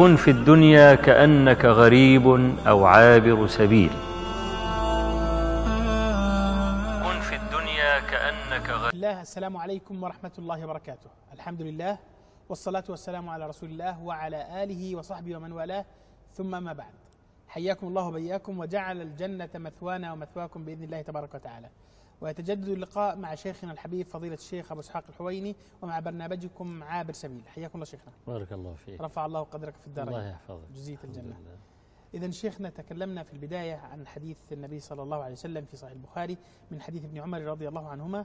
كن في الدنيا كأنك غريب أو عابر سبيل. كن في الدنيا كأنك غريب الله السلام عليكم ورحمة الله وبركاته. الحمد لله والصلاة والسلام على رسول الله وعلى آله وصحبه ومن والاه. ثم ما بعد. حياكم الله وبياكم وجعل الجنة مثوانا ومثواكم بإذن الله تبارك وتعالى. ويتجدد اللقاء مع شيخنا الحبيب فضيلة الشيخ أبو إسحاق الحويني ومع برنامجكم عابر سبيل. حياكم الله شيخنا. بارك الله فيك. رفع الله قدرك في الدارين الله يحفظك. جزية الحمد الجنة. إذا شيخنا تكلمنا في البداية عن حديث النبي صلى الله عليه وسلم في صحيح البخاري من حديث ابن عمر رضي الله عنهما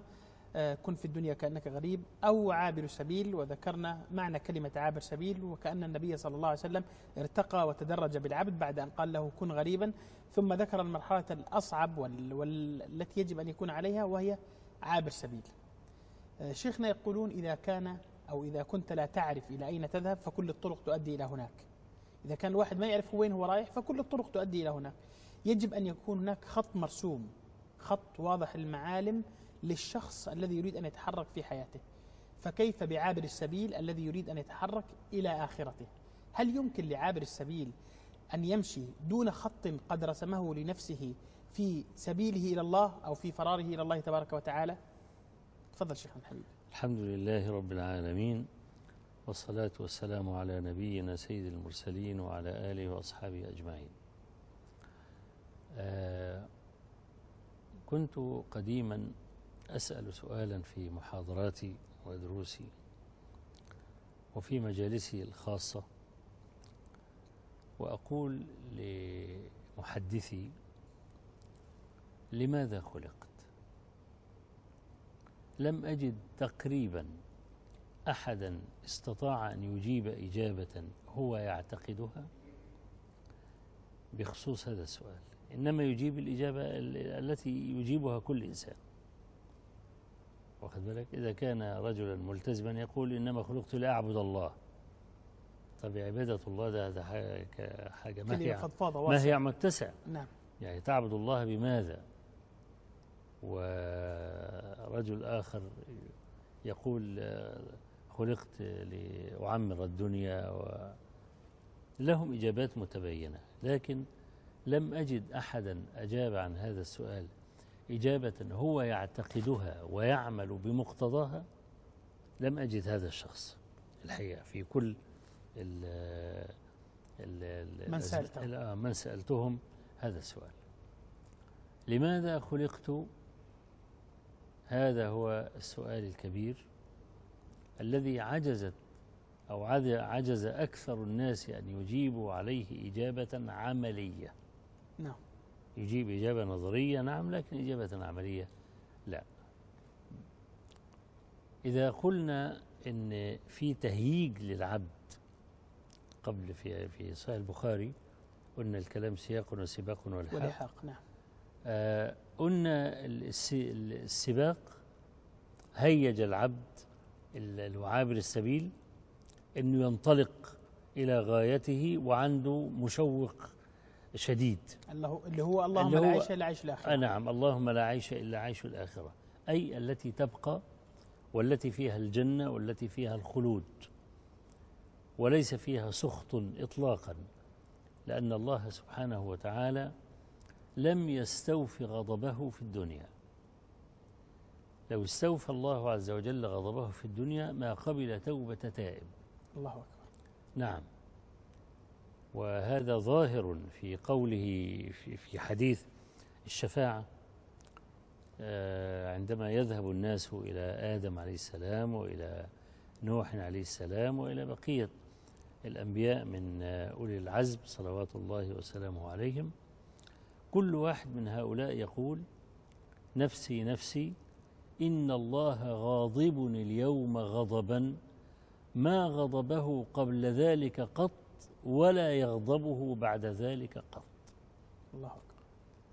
كن في الدنيا كأنك غريب أو عابر سبيل وذكرنا معنى كلمة عابر سبيل وكأن النبي صلى الله عليه وسلم ارتقى وتدرج بالعبد بعد أن قال له كن غريبا. ثم ذكر المرحلة الأصعب وال- والتي يجب أن يكون عليها وهي عابر سبيل. آه، شيخنا يقولون إذا كان أو إذا كنت لا تعرف إلى أين تذهب فكل الطرق تؤدي إلى هناك. إذا كان الواحد ما يعرف وين هو رايح فكل الطرق تؤدي إلى هناك. يجب أن يكون هناك خط مرسوم خط واضح المعالم للشخص الذي يريد أن يتحرك في حياته. فكيف بعابر السبيل الذي يريد أن يتحرك إلى آخرته؟ هل يمكن لعابر السبيل أن يمشي دون خط قد رسمه لنفسه في سبيله إلى الله أو في فراره إلى الله تبارك وتعالى؟ تفضل شيخنا الحبيب الحمد لله رب العالمين والصلاة والسلام على نبينا سيد المرسلين وعلى آله وأصحابه أجمعين. آه كنت قديما أسأل سؤالا في محاضراتي ودروسي وفي مجالسي الخاصة وأقول لمحدثي لماذا خلقت؟ لم أجد تقريبا أحدا استطاع أن يجيب إجابة هو يعتقدها؟ بخصوص هذا السؤال. إنما يجيب الإجابة ال- التي يجيبها كل إنسان. واخد بالك؟ إذا كان رجلا ملتزما يقول إنما خلقت لأعبد الله. طب عبادة الله ده, ده حاجة, حاجة ما هي ما هي متسع نعم. يعني تعبد الله بماذا؟ ورجل آخر يقول خلقت لأعمر الدنيا و لهم إجابات متبينة لكن لم أجد أحدا أجاب عن هذا السؤال. إجابة هو يعتقدها ويعمل بمقتضاها لم أجد هذا الشخص. الحقيقة في كل ال ال ال من سألته. آه، من سألتهم هذا السؤال. لماذا خلقت؟ هذا هو السؤال الكبير الذي عجزت أو عجز أكثر الناس أن يجيبوا عليه إجابة عملية. نعم. يجيب إجابة نظرية نعم لكن إجابة عملية لا. إذا قلنا إن في تهييج للعبد قبل في في صحيح البخاري قلنا الكلام سياق وسباق والحاق. والحاق نعم. آه، قلنا الس- السباق هيج العبد ال- العابر السبيل إنه ينطلق إلى غايته وعنده مشوق شديد. اللي هو اللي هو اللهم اللي لا هو- عيش إلا عيش الآخرة. آه نعم اللهم لا عيش إلا عيش الآخرة. أي التي تبقى والتي فيها الجنة والتي فيها الخلود. وليس فيها سخط اطلاقا. لأن الله سبحانه وتعالى لم يستوف غضبه في الدنيا. لو استوفى الله عز وجل غضبه في الدنيا ما قبل توبة تائب. الله أكبر. نعم. وهذا ظاهر في قوله في, حديث الشفاعة آه، عندما يذهب الناس إلى آدم عليه السلام وإلى نوح عليه السلام وإلى بقية الأنبياء من أولي العزم صلوات الله وسلامه عليهم كل واحد من هؤلاء يقول نفسي نفسي إن الله غاضب اليوم غضبا ما غضبه قبل ذلك قط ولا يغضبه بعد ذلك قط. الله أكبر.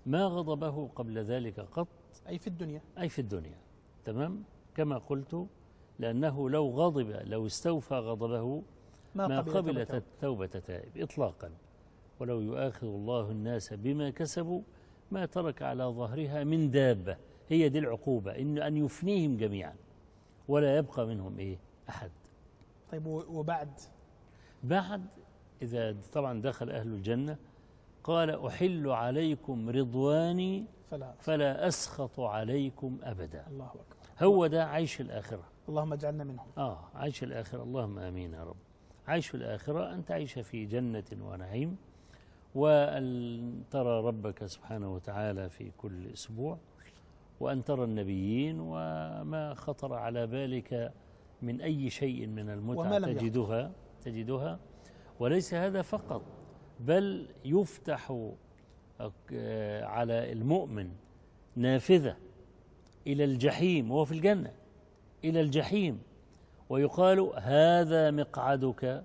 ما غضبه قبل ذلك قط؟ أي في الدنيا. أي في الدنيا. تمام؟ كما قلت لأنه لو غضب لو استوفى غضبه ما قبل توبته. توبة تائب إطلاقا. ولو يؤاخذ الله الناس بما كسبوا ما ترك على ظهرها من دابة. هي دي العقوبة إن أن يفنيهم جميعا. ولا يبقى منهم إيه؟ أحد. طيب وبعد؟ بعد إذا طبعا دخل أهل الجنة قال أحل عليكم رضواني فلا. فلا أسخط عليكم أبدا. الله أكبر. هو ده عيش الآخرة. اللهم اجعلنا منهم. آه عيش الآخرة. اللهم آمين يا رب. عيش الآخرة أن تعيش في جنة ونعيم وأن ترى ربك سبحانه وتعالى في كل أسبوع وأن ترى النبيين وما خطر على بالك من أي شيء من المتعة. تجدها تجدها. وليس هذا فقط بل يفتح آه، على المؤمن نافذة إلى الجحيم وهو في الجنة إلى الجحيم ويقال هذا مقعدك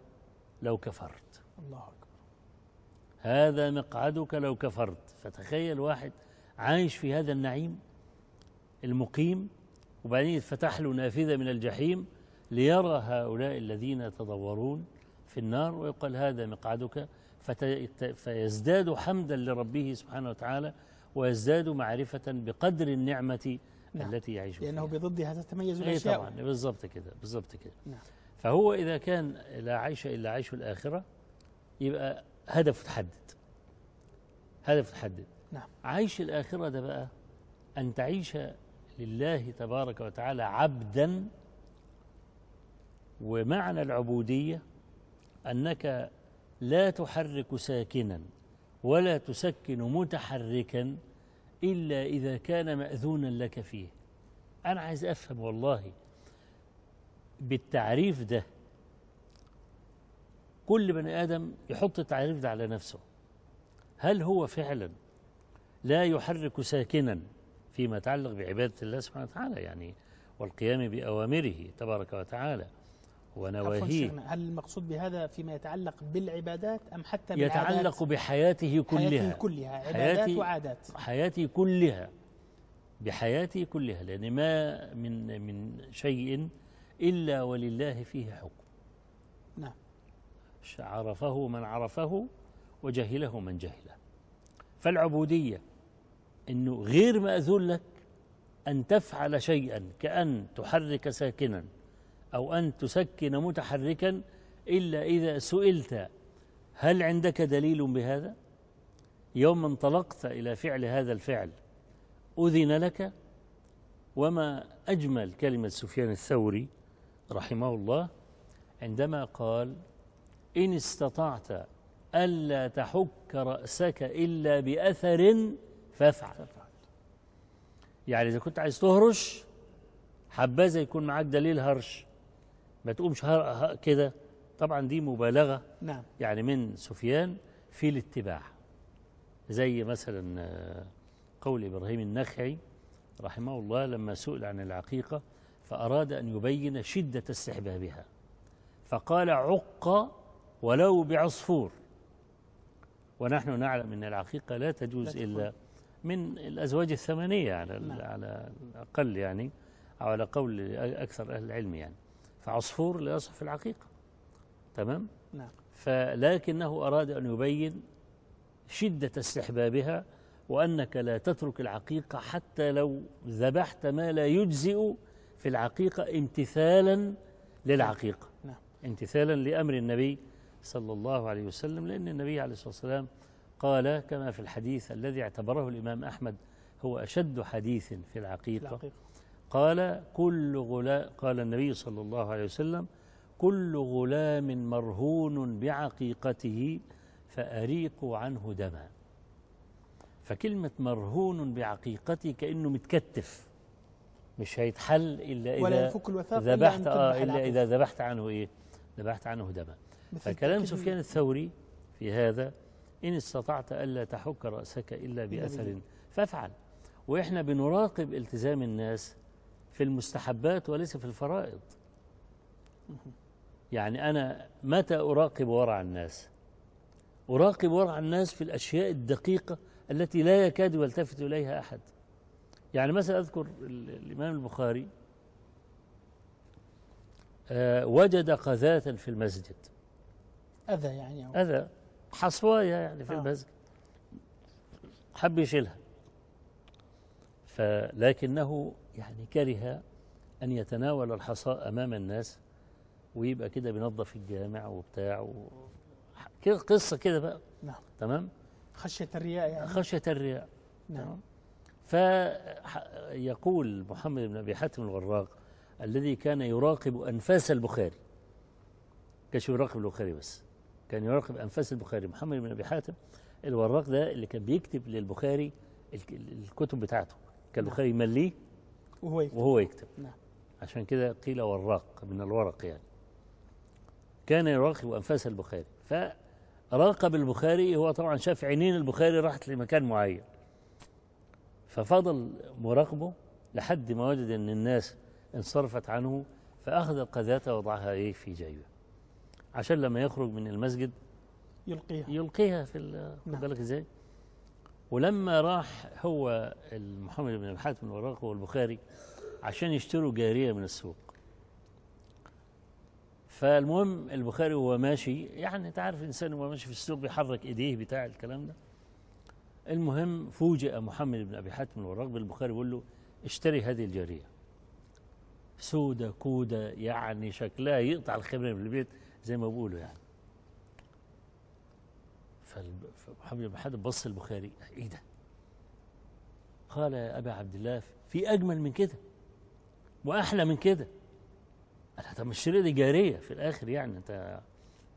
لو كفرت. الله أكبر. هذا مقعدك لو كفرت. فتخيل واحد عايش في هذا النعيم المقيم وبعدين يتفتح له نافذة من الجحيم ليرى هؤلاء الذين يتضورون في النار ويقال هذا مقعدك فيزداد حمدا لربه سبحانه وتعالى ويزداد معرفة بقدر النعمة نعم. التي يعيش لأنه فيها بضدها تتميز اي الأشياء طبعا بالضبط كده بالضبط كده نعم. فهو إذا كان لا عيش إلا عيش الآخرة يبقى هدفه تحدد هدفه تحدد نعم. عيش الآخرة ده بقى أن تعيش لله تبارك وتعالى عبدا ومعنى العبودية أنك لا تحرك ساكنا ولا تسكن متحركا إلا إذا كان مأذونا لك فيه. أنا عايز أفهم والله بالتعريف ده. كل بني آدم يحط التعريف ده على نفسه. هل هو فعلا لا يحرك ساكنا فيما يتعلق بعبادة الله سبحانه وتعالى؟ يعني والقيام بأوامره تبارك وتعالى. ونواهيه. هل المقصود بهذا فيما يتعلق بالعبادات أم حتى بالعادات يتعلق بحياته كلها حياته كلها. عبادات حياتي- وعادات. حياتي كلها. بحياتي كلها لأن ما من من شيء إلا ولله فيه حكم. نعم. عرفه من عرفه وجهله من جهله. فالعبودية أنه غير مأذون لك أن تفعل شيئا كأن تحرك ساكنا. أو أن تسكن متحركا إلا إذا سئلت هل عندك دليل بهذا؟ يوم انطلقت إلى فعل هذا الفعل أذن لك؟ وما أجمل كلمة سفيان الثوري رحمه الله عندما قال إن استطعت ألا تحك رأسك إلا بأثر فافعل. يعني إذا كنت عايز تهرش حبذا يكون معاك دليل هرش. ما تقومش كده. طبعا دي مبالغة. نعم. يعني من سفيان في الاتباع. زي مثلا آه، قول إبراهيم النخعي رحمه الله لما سئل عن العقيقة فأراد أن يبين شدة استحبابها. فقال عق ولو بعصفور. ونحن نعلم أن العقيقة لا تجوز لا. إلا من الأزواج الثمانية على نعم. على الأقل يعني أو على قول أكثر أهل العلم يعني. فعصفور لا يصح في العقيقة. تمام؟ نعم. فلكنه أراد أن يبين شدة استحبابها وأنك لا تترك العقيقة حتى لو ذبحت ما لا يجزئ في العقيقة امتثالا للعقيقة. نعم. امتثالا لأمر النبي صلى الله عليه وسلم لأن النبي عليه الصلاة والسلام قال كما في الحديث الذي اعتبره الإمام أحمد هو أشد حديث في العقيقة. العقيقة. قال كل غلام قال النبي صلى الله عليه وسلم كل غلام مرهون بعقيقته فأريقوا عنه دما فكلمة مرهون بعقيقته كأنه متكتف مش هيتحل إلا ولا إذا يفك الوثاق ذبحت آه إلا. إذا ذبحت عنه إيه ذبحت عنه دما فكلام سفيان الثوري في هذا إن استطعت ألا تحك رأسك إلا بأثر. فافعل وإحنا بنراقب التزام الناس في المستحبات وليس في الفرائض. يعني أنا متى أراقب ورع الناس؟ أراقب ورع الناس في الأشياء الدقيقة التي لا يكاد يلتفت إليها أحد. يعني مثلا أذكر ال- الإمام البخاري آه، وجد قذاة في المسجد. أذى يعني أو أذى. حصواية يعني في آه. المسجد. حب يشيلها. فلكنه يعني كره أن يتناول الحصاء أمام الناس ويبقى كده بينظف الجامع وبتاع و... كده قصة كده بقى. نعم. تمام؟ خشية الرياء يعني. خشية الرياء. نعم. فيقول محمد بن أبي حاتم الوراق الذي كان يراقب أنفاس البخاري. كانش يراقب البخاري بس. كان يراقب أنفاس البخاري. محمد بن أبي حاتم الوراق ده اللي كان بيكتب للبخاري الك- الكتب بتاعته. كان البخاري يمليه وهو يكتب. وهو يكتب. نعم. عشان كده قيل وراق من الورق يعني. كان يراقب أنفاس البخاري. فراقب البخاري هو طبعا شاف عينين البخاري راحت لمكان معين. ففضل مراقبه لحد ما وجد إن الناس انصرفت عنه فأخذ القذاة ووضعها إيه؟ في جيبه. عشان لما يخرج من المسجد يلقيها. يلقيها في ال- خد نعم. بالك إزاي؟ ولما راح هو محمد بن ابي حاتم الوراق والبخاري عشان يشتروا جارية من السوق. فالمهم البخاري وهو ماشي يعني انت عارف الإنسان وهو ماشي في السوق بيحرك إيديه بتاع الكلام ده. المهم فوجئ محمد بن أبي حاتم الوراق بالبخاري بيقول له اشتري هذه الجارية. سودة كودة يعني شكلها يقطع الخبرة من البيت زي ما بيقولوا يعني. فمحمد بن حاتم بص البخاري إيه ده؟ قال يا أبا عبد الله في أجمل من كده وأحلى من كده. قال طب مش دي جارية في الآخر يعني أنت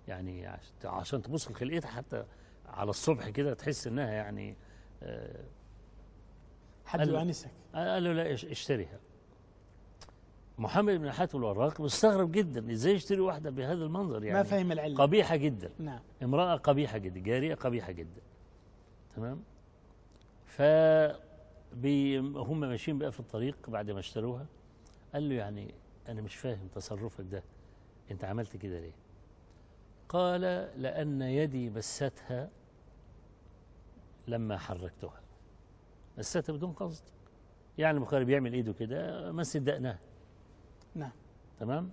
يعني عش- عشان تبص لخلقتها حتى على الصبح كده تحس إنها يعني آه، حد يؤنسك. قال له لا اش- اشتريها. محمد بن حاتم الوراق مستغرب جدا إزاي يشتري واحدة بهذا المنظر يعني. ما فهم العلة قبيحة جدا. نعم. امرأة قبيحة جدا جارية قبيحة جدا. تمام؟ ف هم ماشيين بقى في الطريق بعد ما اشتروها. قال له يعني أنا مش فاهم تصرفك ده. أنت عملت كده ليه؟ قال لأن يدي مستها لما حركتها. مستها بدون قصد. يعني البخاري بيعمل إيده كده مس دقنها. نعم. تمام؟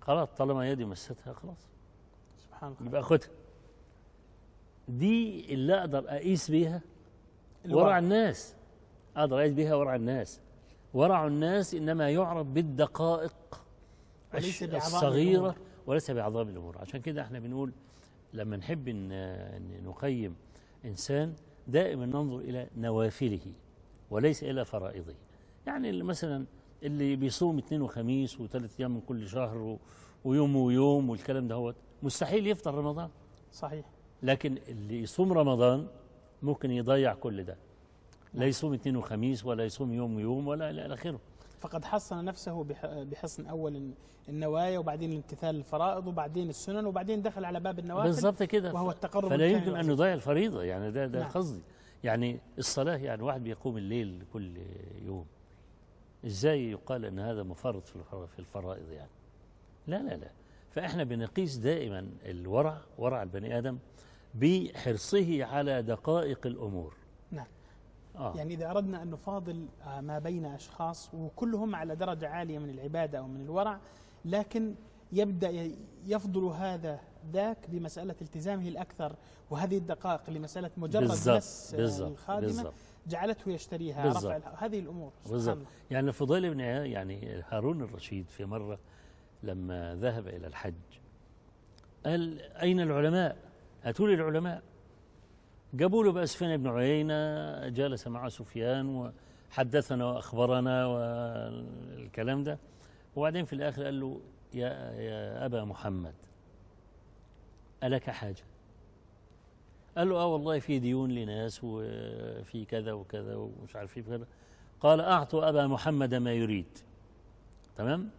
خلاص طالما يدي مستها خلاص. سبحان الله. يبقى خدها. دي اللي أقدر أقيس بيها. ورع الناس. أقدر أقيس بيها ورع الناس. ورع الناس إنما يعرف بالدقائق وليس الصغيرة. وليس بعظام الأمور. عشان كده إحنا بنقول لما نحب إن نقيم إنسان دائما ننظر إلى نوافله وليس إلى فرائضه. يعني مثلا اللي بيصوم اثنين وخميس وثلاث أيام من كل شهر و- ويوم ويوم والكلام ده هو مستحيل يفطر رمضان. صحيح. لكن اللي يصوم رمضان ممكن يضيع كل ده. لا يصوم اثنين وخميس ولا يصوم يوم ويوم ولا إلى آخره. فقد حصن نفسه بح- بحصن أول النوايا وبعدين امتثال الفرائض وبعدين السنن وبعدين دخل على باب النوافل بالظبط كده. وهو التقرب فلا يمكن أن. نضيع الفريضة يعني ده ده نعم. قصدي. يعني الصلاة يعني واحد بيقوم الليل كل يوم. إزاي يقال إن هذا مفرط في الفر- في الفرائض يعني. لا لا لا. فإحنا بنقيس دائما الورع ورع البني آدم بحرصه على دقائق الأمور. نعم. آه. يعني إذا أردنا أن نفاضل آه، ما بين أشخاص وكلهم على درجة عالية من العبادة أو من الورع لكن يبدأ يفضل هذا ذاك بمسألة التزامه الأكثر وهذه الدقائق لمسألة مجرد آه، بالظبط الخادمة بالظبط جعلته يشتريها بالظبط. رفع هذه الأمور. الله. يعني فضيل بن يعني هارون الرشيد في مرة لما ذهب إلى الحج قال أين العلماء؟ هاتوا لي العلماء. جابوا له بقى سفيان بن عيينة؟ جلس مع سفيان وحدثنا وأخبرنا والكلام ده. وبعدين في الآخر قال له يا, يا أبا محمد ألك حاجة؟ قال له آه والله في ديون لناس وفي كذا وكذا ومش عارف إيه كذا قال أعطوا أبا محمد ما يريد. تمام؟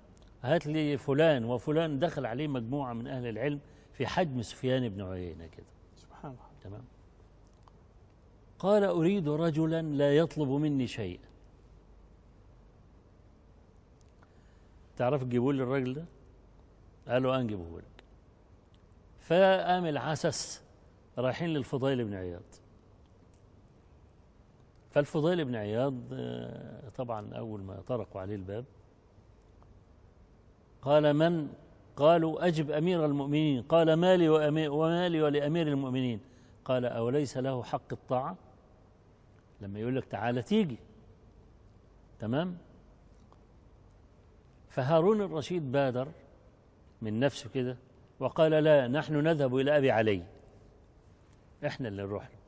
هات لي فلان وفلان دخل عليه مجموعة من أهل العلم في حجم سفيان بن عيينة كده. سبحان الله. تمام؟ قال أريد رجلا لا يطلب مني شيئا. تعرف تجيبوا لي الراجل ده قالوا انجبه لك فقام العسس رايحين للفضيل بن عياض. فالفضيل بن عياض آه، طبعا أول ما طرقوا عليه الباب قال من؟ قالوا أجب أمير المؤمنين. قال مالي ومالي ولأمير المؤمنين. قال أوليس له حق الطاعة؟ لما يقول لك تعالى تيجي. تمام؟ فهارون الرشيد بادر من نفسه كده وقال لا نحن نذهب إلى أبي علي. إحنا اللي نروح له.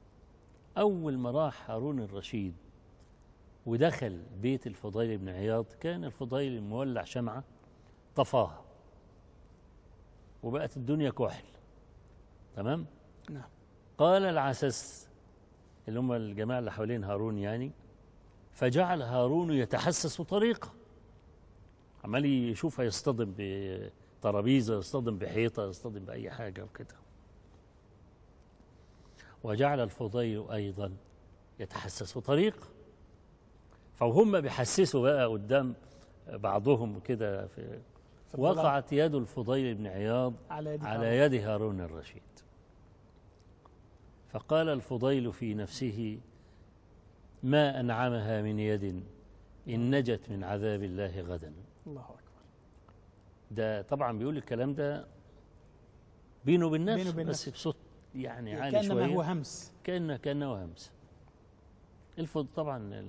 أول ما راح هارون الرشيد ودخل بيت الفضيل بن عياض كان الفضيل مولع شمعة طفاها. وبقت الدنيا كحل. تمام؟ نعم. قال العسس اللي هم الجماعة اللي حوالين هارون يعني فجعل هارون يتحسس طريقه. عمال يشوف يصطدم بترابيزة يصطدم بحيطة يصطدم بأي حاجة وكده. وجعل الفضيل أيضا يتحسس طريق. فهم بيحسسوا بقى قدام بعضهم كده في وقعت يد الفضيل بن عياض على يد على يد هارون الرشيد. فقال الفضيل في نفسه ما أنعمها من يد إن نجت من عذاب الله غدا. الله أكبر. ده طبعا بيقول الكلام ده بينه وبين نفسه بس. بصوت يعني عالي كأنما شوية. هو همس. كأنه كأنه همس. الفض طبعا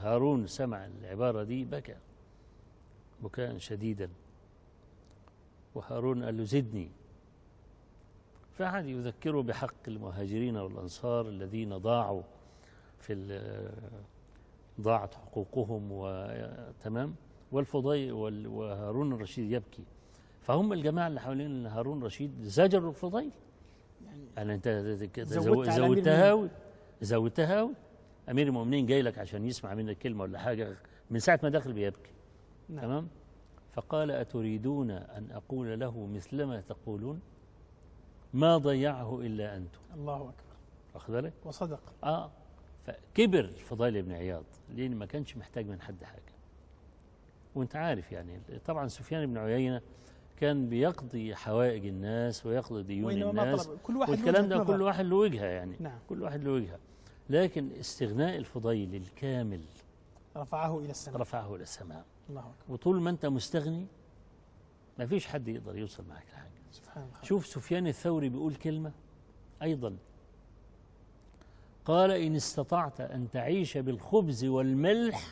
هارون سمع العبارة دي بكى بكاء شديدا. وهارون قال له زدني. فقعد يذكره بحق المهاجرين والأنصار الذين ضاعوا في ال- ضاعت حقوقهم وتمام والفضيل وال- وهارون الرشيد يبكي. فهم الجماعة اللي حوالين هارون الرشيد زجروا الفضيل على أمير زودتها زودتها أوي أمير المؤمنين جاي لك عشان يسمع منك كلمة ولا حاجة من ساعة ما دخل بيبكي. نعم. تمام؟ فقال أتريدون أن أقول له مثلما تقولون؟ ما ضيعه إلا أنتم. الله أكبر. واخد بالك؟ وصدق. آه. فكبر الفضيل بن عياض لأن ما كانش محتاج من حد حاجة. وأنت عارف يعني طبعا سفيان بن عيينة كان بيقضي حوائج الناس ويقضي ديون الناس. كل واحد له والكلام ده. كل واحد له وجهة يعني. نعم. كل واحد له وجهة. لكن استغناء الفضيل الكامل رفعه إلى السماء. رفعه إلى السماء. الله أكبر. وطول ما أنت مستغني ما فيش حد يقدر يوصل معك لحاجة. سبحان الله. شوف سفيان الثوري بيقول كلمة أيضا. قال إن استطعت أن تعيش بالخبز والملح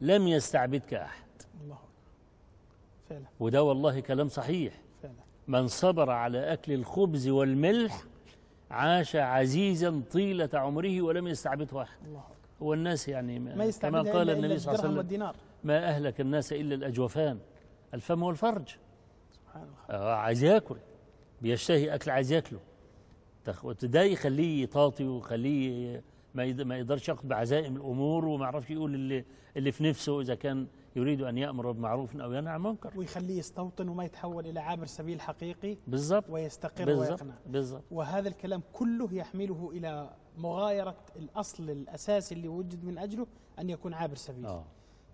لم يستعبدك أحد. الله فعلا. وده والله كلام صحيح. فعلا. من صبر على أكل الخبز والملح عاش عزيزا طيلة عمره ولم يستعبده أحد. الله هو الناس يعني ما كما قال النبي صلى الله عليه وسلم ما أهلك الناس إلا الأجوفان الفم والفرج. سبحان الله. آه، عايز يأكل بيشتهي أكل عايز يأكله. ده يخليه يطاطي ويخليه ما يقدرش ياخد بعزائم الأمور وما يعرفش يقول اللي اللي في نفسه إذا كان يريد أن يأمر بمعروف أو ينهى عن منكر. ويخليه يستوطن وما يتحول إلى عابر سبيل حقيقي بالظبط ويستقر بالظبط ويقنع. بالظبط وهذا الكلام كله يحمله إلى مغايرة الأصل الأساسي اللي وجد من أجله أن يكون عابر سبيل. آه.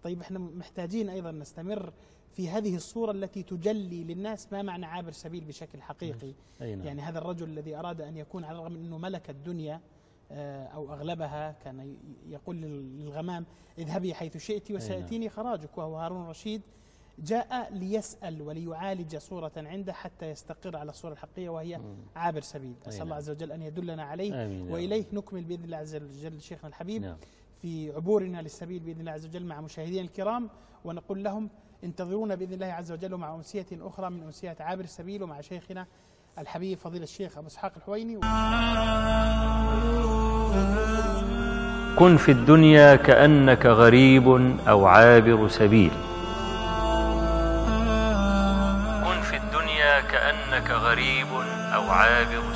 طيب إحنا محتاجين أيضا نستمر في هذه الصورة التي تجلي للناس ما معنى عابر سبيل بشكل حقيقي. أي نعم يعني هذا الرجل الذي أراد أن يكون على الرغم من أنه ملك الدنيا آه، أو أغلبها كان يقول لل- للغمام اذهبي حيث شئت وسيأتيني خراجك وهو هارون الرشيد. جاء ليسأل وليعالج صورة عنده حتى يستقر على الصورة الحقيقية وهي. عابر سبيل. أسأل الله نعم. عز وجل أن يدلنا عليه آمين وإليه نكمل بإذن الله عز وجل شيخنا الحبيب نعم. في عبورنا للسبيل بإذن الله عز وجل مع مشاهدينا الكرام ونقول لهم انتظرونا بإذن الله عز وجل مع أمسية أخرى من أمسيات عابر السبيل ومع شيخنا الحبيب فضيلة الشيخ أبو إسحاق الحويني. كن في الدنيا كأنك غريب أو عابر سبيل. كن في الدنيا كأنك غريب أو عابر